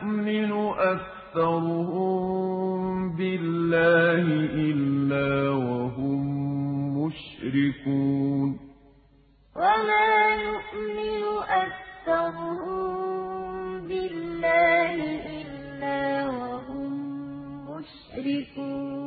يُؤْمِنُ أَكْثَرُهُم بِاللَّهِ إِلَّا وَهُم مُّشْرِكُونَ وَمَا يُؤْمِنُ أَكْثَرُهُم بِاللَّهِ إِلَّا وَهُم مُّشْرِكُونَ